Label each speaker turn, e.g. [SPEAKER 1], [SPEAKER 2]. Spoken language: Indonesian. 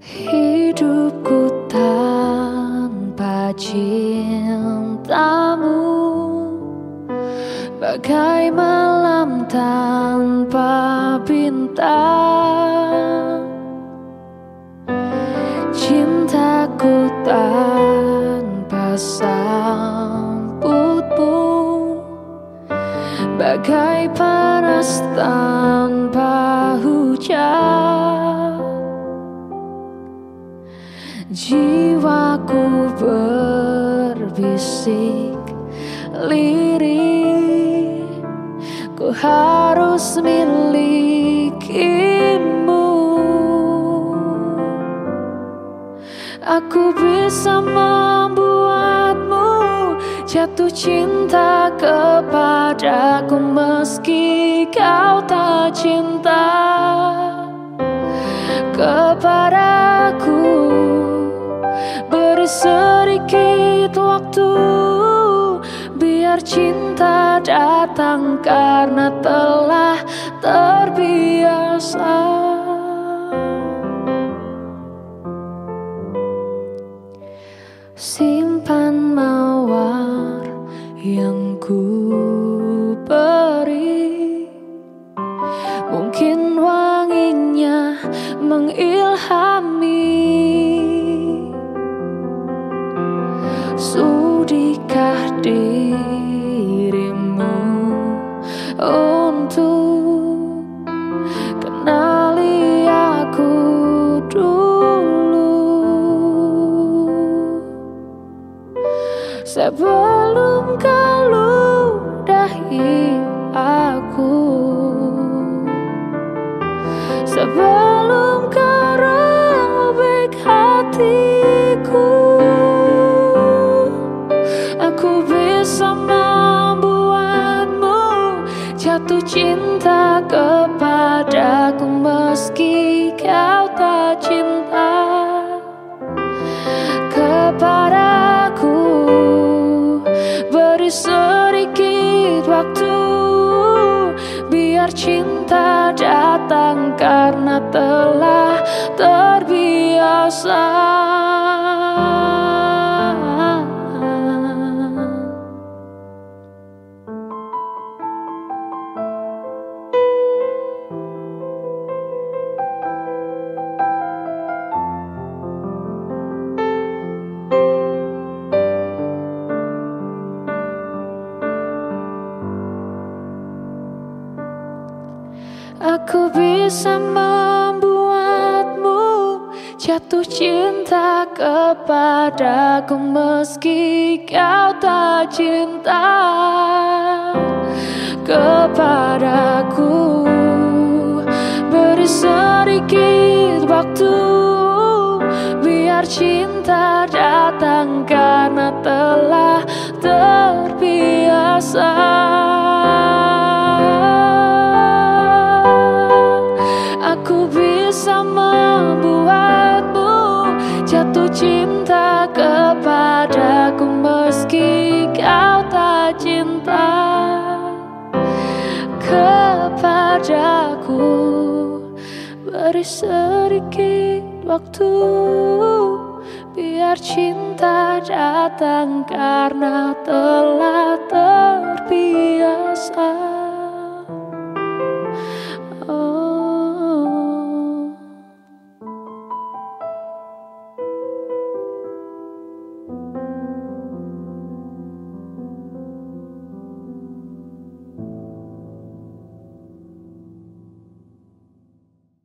[SPEAKER 1] Hidupku tanpa cintamu. Bagai malam tanpa bintang. Cintaku tanpa sambutmu Bagai panas tanpa hujan. Jiwaku berbisik lirih Ku harus milikimu. Aku bisa membuatmu jatuh cinta kepadaku Meski kau tak cinta sedikit waktu. Biar cinta datang karena telah terbiasa. Simpan mawar yang ku beri. Mungkin wanginya mengilhami Sudikah dirimu untuk kenali aku dulu? Sebelum kau ludahi aku Sebelum kau robek hatiku Aku bisa membuatmu jatuh cinta kepadaku Meski kau tak cinta kepadaku. Beri sedikit waktu Biar cinta datang karena telah terbiasa bisa membuatmu jatuh cinta kepadaku. Meski kau tak cinta kepadaku. Beri sedikit waktu biar cinta datang karena telah terbiasa